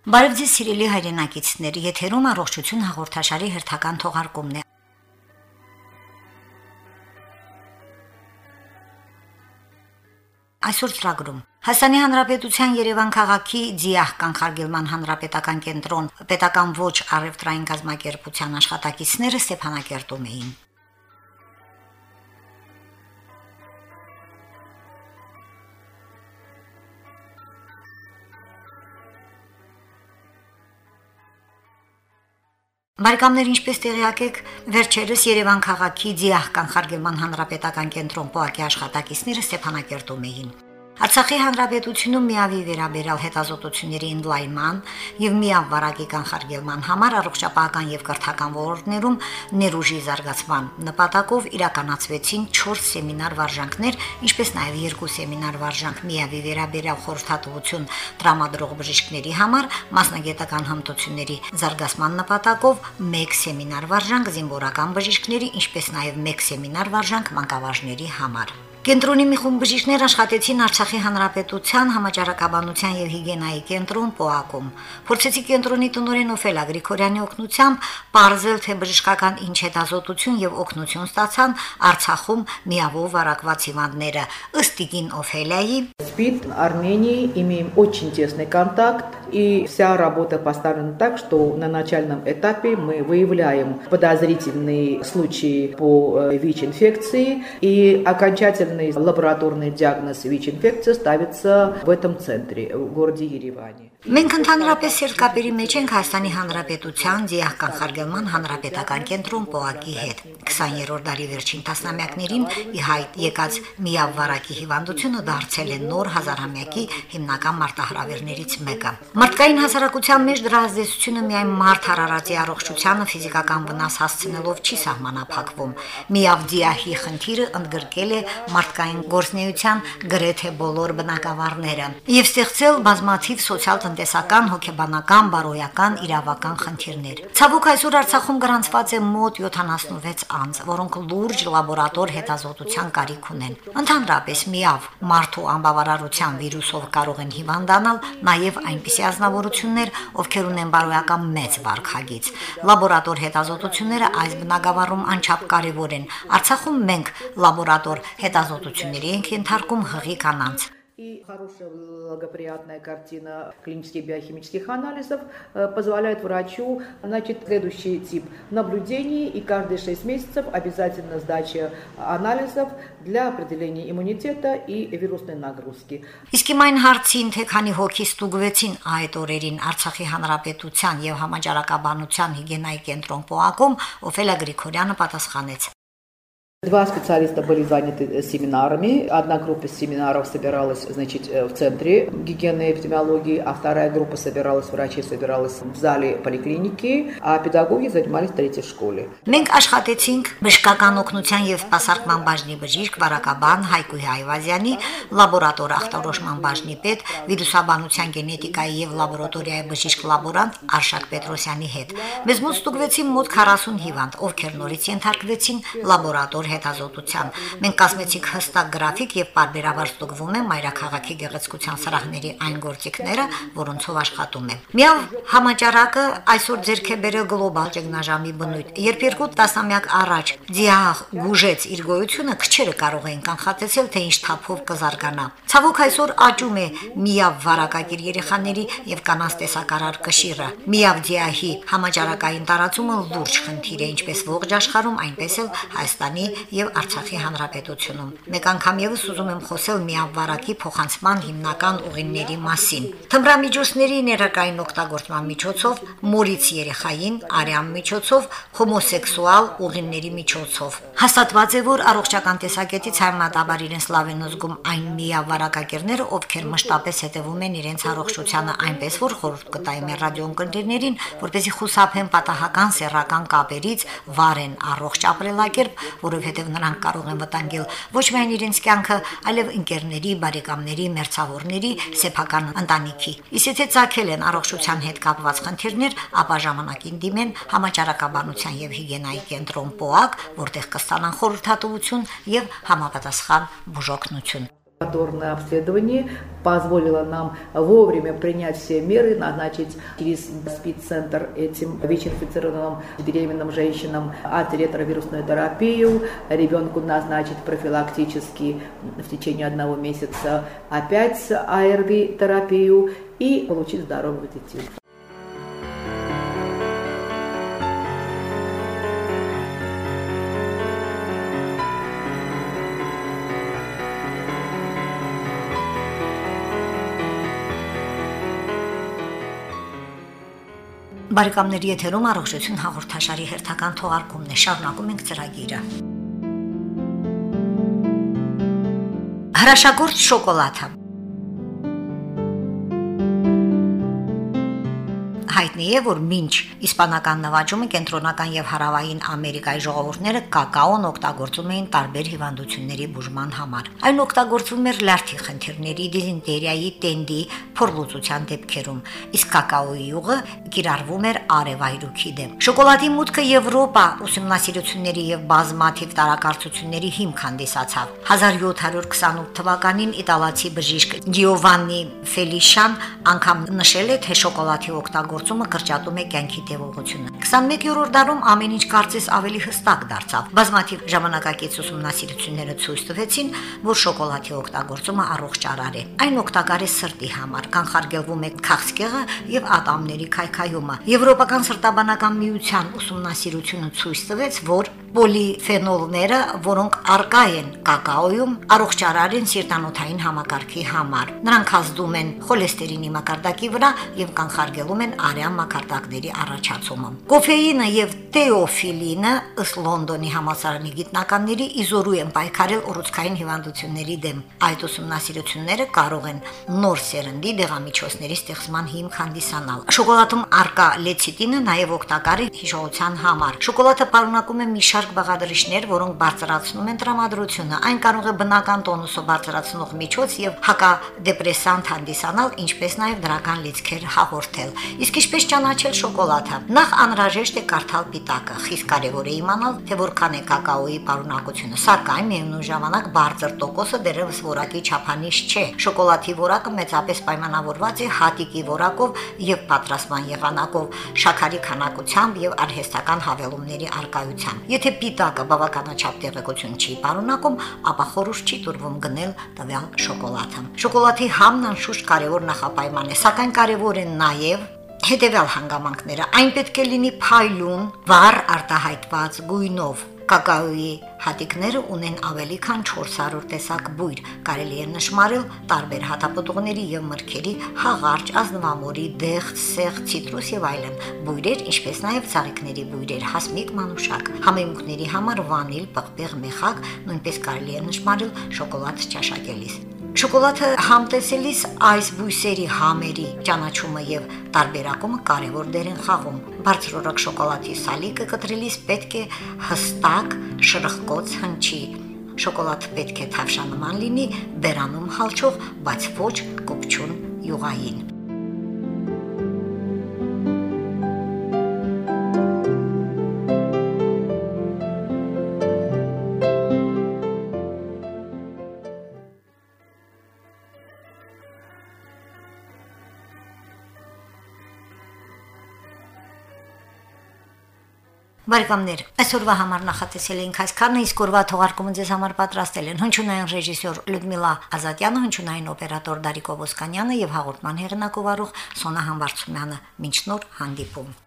Բարև ձեզ սիրելի հայրենակիցներ, եթերում առողջություն հաղորդաշարի հերթական թողարկումն է։ Այսօր ծրագրում. Հասանի Հանրապետության Երևան քաղաքի Ձիահ կանխարգելման հանրապետական կենտրոն պետական ոչ առևտրային գազམ་ակերպության աշխատակիցները Ստեփանակերտում էին։ Բարեկամներ, ինչպես տեղյակ եք, վերջերս Երևան քաղաքի Ձիահ կանխարգելման հանրապետական կենտրոն ՊՕԱԿ-ի աշխատակիցները Ստեփանակերտում էին։ Արցախի հանրապետությունում միավի վերաբերյալ հետազոտությունների ընդլայնման եւ միավ վարակի կանխարգելման համար առողջապահական եւ կրթական ոլորտներում ներուժի զարգացման նպատակով իրականացվեցին 4 սեմինար վարժանքներ, ինչպես նաեւ երկու սեմինար վարժանք միավի վերաբերյալ խորհրդատվություն տրամադրող բժիշկների համար մասնագիտական հմտությունների զարգացման նպատակով 1 սեմինար վարժանք զինվորական բժիշկների, ինչպես նաեւ 1 սեմինար վարժանք մանկավարժների համար։ Կենտրոնի մի խումբ բժիշկներ աշխատեցին Արցախի հանրապետության համաճարակաբանության եւ հիգիենայի կենտրոն ՊՕԱԿ-ում։ Փորձեցի կենտրոնի տնօրեն Օֆելա Գրիգորյանի օգնությամբ ողջել թե բժշկական ինչ հետազոտություն եւ օգնություն ստացան Արցախում միավոր վարակված հիվանդները։ Ըստ Տիգին Օֆելայի СПИД Армении имеем очень тесный контакт и вся работа поставлена так, что на начальном этапе мы выявляем подозрительные случаи по ВИЧ-инфекции и окончательно Окончательный лабораторный диагноз ВИЧ-инфекции ставится в этом центре, в городе Ереване. Մենք ընդհանրապես երկապերի մեջ ենք Հայաստանի Հանրապետության Ձիահ կանխարգելման հանրապետական կենտրոն ՊՕԱԿ-ի հետ։ 20-րդ դարի վերջին տասնամյակներին ի հայտ եկած միավ վարակի հիվանդությունը դարձել է նոր հազարամյակի հիմնական մարտահրավերներից մեկը։ Մարդկային հասարակության մեջ դրա ազդեցությունը միայն մարդ հարարածի առողջությանը ֆիզիկական վնաս հասցնելով չի սահմանափակվում։ Միավ Ձիահի խնդիրը ընդգրկել է մարդկային գործնեության գրեթե բոլոր բնակավարները եւ ստեղծել բազմաթիվ սոցիալ-տնտեսական, հոգեբանական, բարոյական, իրավական խնդիրներ։ Ցավոք այսօր Արցախում գրանցված է մոտ 76 անձ, որոնք լուրջ լաբորատոր հետազոտության կարիք ունեն։ Ընդհանրապես միավ մարդու անբավարարության վիրուսով կարող են հիվանդանալ նաև այնպիսի ազնվորություններ, ովքեր ունեն բարոյական մեծ վարքագիծ։ Լաբորատոր հետազոտությունները այս բնագավառում անչափ կարևոր են։ Արցախում մենք լաբորատոր հետազոտությունների հետազոտությունների ենք ենթարկում հղի կանանց։ И хорошая благоприятная картина клинических биохимических анализов позволяет врачу начать следующий тип наблюдений и каждые 6 месяцев обязательно сдача анализов для определения иммунитета и вирусной нагрузки. Իսկ իմ այն հարցին, թե քանի հոգի ստուգվեցին այդ օրերին Արցախի հանրապետության եւ համաճարակաբանության հիգիենայի կենտրոն ՊՕԱԿ-ում, Օֆելա Գրիգորյանը պատասխանեց. Два специалиста были заняты семинарами. Одна группа семинаров собиралась значит, в центре гигиены и эпидемиологии, а вторая группа собиралась, врачи собиралась в зале поликлиники, а педагоги занимались в третьей школе. Մենք աշխատեցինք բժշկական օգնության եւ սպասարկման բաժնի բժիշկ Վարակաբան Հայկույ Հայվազյանի, լաբորատոր ախտորոշման բաժնի պետ, վիրուսաբանության գենետիկայի եւ լաբորատորիայի բժիշկ լաբորանտ Արշակ Պետրոսյանի հետ։ Մեզ մոտ ստուգվեցին մոտ 40 հիվանդ, ովքեր նորից ենթարկվեցին լաբորատոր հետազոտության։ Մենք կազմեցինք հստակ գրաֆիկ եւ բարբերաբար ստուգվում է մայրաքաղաքի գեղեցկության սրահների այն գործիքները, որոնցով աշխատում է։ Միավ համաճարակը այսօր ձերք է բերել գլոբալ ճգնաժամի բնույթ։ Երբ երկու տասնամյակ առաջ Ձիահ գուժեց իր գոյությունը, քչերը կարող էին կանխատեսել, թե ինչ թափով կզարգանա։ Ցավոք այսօր աճում է միավ վարակագիր երեխաների եւ կանանց տեսակարար կշիռը։ Միավ Ձիահի համաճարակային տարածումը լուրջ խնդիր է ինչպես ողջ աշխարհում, այնպես էլ Հայաստանի եւ Արցախի հանրապետությունում։ Մեկ անգամ եւս ուզում եմ խոսել միավարակի փոխանցման հիմնական ուղիների մասին։ Թմրամիջոցների ներակային օգտագործման միջոցով, մորից երեխային, արյան միջոցով, հոմոսեքսուալ ուղիների միջոցով։ Հաստատված է, որ առողջական տեսակետից համատաբար իրենց լավ են զգում այն միավարակակերները, ովքեր մշտապես հետևում են իրենց առողջությանը այնպես, որ խորհուրդ կտայեմ ռադիոընկերներին, որպեսզի խուսափեն պատահական սեռական կապերից, վարեն առողջ ապրելակերպ, որովհետև որովհետև նրանք կարող են վտանգել ոչ միայն իրենց կյանքը, այլև ընկերների, բարեկամների, մերձավորների, սեփական ընտանիքի։ Իսկ եթե ցակել են առողջության հետ կապված խնդիրներ, ապա ժամանակին դիմեն համաճարակաբանության եւ հիգիենայի կենտրոն ՊՕԱԿ, որտեղ կստանան խորհրդատվություն եւ համապատասխան բուժօգնություն։ Повторное обследование позволило нам вовремя принять все меры, назначить через спид-центр этим ВИЧ-инфицированным беременным женщинам антиретровирусную терапию, ребенку назначить профилактически в течение одного месяца опять АРВ-терапию и получить здоровых детей. Բարեկամների եթերում առողջություն հաղորդաշարի հերթական թողարկումն է։ Շարունակում ենք ծրագիրը։ Հրաշագործ շոկոլադը հայտնի է, որ մինչ իսպանական նվաճումը կենտրոնական եւ հարավային Ամերիկայի ժողովուրդները կակաոն օգտագործում էին տարբեր հիվանդությունների բուժման համար։ Այն օգտագործվում էր լարթի խնդիրների, դիզենտերիայի, տենդի, փորլուծության դեպքերում, իսկ կակաոյի յուղը կիրառվում էր արևայրուքի դեմ։ Շոկոլադի մուտքը Եվրոպա ուսումնասիրությունների եւ բազմաթիվ տարակարծությունների հիմք հանդիսացավ։ 1728 թվականին իտալացի բժիշկ Գիովաննի Ֆելիշան անգամ նշել է, թե շոկոլադի օգտագործումը կրճատում է կյանքի տևողությունը։ 21-րդ դարում ամեն ինչ կարծես ավելի հստակ դարձավ։ Բազմաթիվ ժամանակակից ուսումնասիրությունները ցույց տվեցին, որ շոկոլադի օգտագործումը առողջարար է։ Այն օգտակար է սրտի համար, կանխարգելվում է քաղցկեղը եւ ատամների քայքայումը։ Եվրոպական սրտաբանական միության ուսումնասիրությունը ցույց տվեց, որ պոլիֆենոլները, որոնք արկա են կակաոյում, առողջարար են սիրտանոթային համակարգի համար։ Նրանք ազդում են խոլեստերինի մակարդակի վրա եւ կանխարգելում են արյան մակարդակների առաջացումը։ Կոֆեինը եւ թեոֆիլինը ըստ Լոնդոնի համալսարանի գիտնականների իզորու են պայքարել ուռուցքային հիվանդությունների դեմ։ Այդ ուսումնասիրությունները կարող են նոր սերնդի դեղամիջոցների ստեղծման հիմք հանդիսանալ։ Շոկոլադում արկա լեցիտինը նաև օգտակար է հիշողության համար։ Շոկոլադը պարունակում է մի շարք բաղադրիչներ, որոնք բարձրացնում են տրամադրությունը։ Այն կարող է բնական տոնուսը բարձրացնող միջոց եւ հակադեպրեսանտ հանդիսանալ, ինչպես նաև դրական լիցքեր հաղորդել։ Իսկ ինչպես ճանաչել շոկոլադը։ Նախ անհրաժեշտ է կարդալ պիտակը։ Խիստ կարևոր է իմանալ, թե որքան է կակաոյի պարունակությունը։ Սակայն միևնույն ժամանակ բարձր տոկոսը դերևս որակի չափանիշ չէ։ Շոկոլադի որակը մեծապես պայմանավորված է հատիկի որակով եւ պատրաստման եղանակով, շաքարի քանակությամբ եւ արհեստական հավելումների արկայությամբ։ Եթե պիտակը բավականաչափ տեղեկություն չի պարունակում, ապա խորհուրդ չի տուրվում գնել տվյալ շոկոլադը։ Շոկոլադի համն անշուշտ կարևոր նախապայման է, սակայն կարևոր են նաեւ հետևյալ հանգամանքները այն պետք է լինի փայլուն, վառ արտահայտված գույնով Կակաոյի հատիկները ունեն ավելի քան 400 տեսակ բույր, կարելի է նշмарել տարբեր հատապտուղների եւ մրգերի, հաղարճ, ազնվամորի, դեղց, սեղ, ցիտրուս եւ այլն բույրեր, ինչպես նաեւ ցաղիկների բույրեր, հասմիկ մանուշակ։ Համեմունքների համար վանիլ, պղպեղ, մեխակ նույնպես կարելի է նշмарել շոկոլադ ճաշակելիս։ Շոկոլադը համտեսելիս այս բույսերի համերի ճանաչումը եւ տարբերակումը կարևոր դեր են խաղում։ Բարձրորակ շոկոլադի սալիկը կտրելիս պետք է հստակ շրխկոց հնչի։ Շոկոլադը պետք է թավշանման լինի, բերանում հալչող, բայց ոչ կոպչուն յուղային։ Բարեկամներ, այսօրվա համար նախատեսել էինք այսքանը, իսկ օրվա թողարկումը ձեզ համար պատրաստել են հնչյունային ռեժիսոր Լյուդմիլա Ազատյանը, հնչյունային օպերատոր Դարիկ Օվոսկանյանը եւ հաղորդման հեղինակ ով Սոնա Համբարձումյանը։ Մինչ նոր հանդիպում։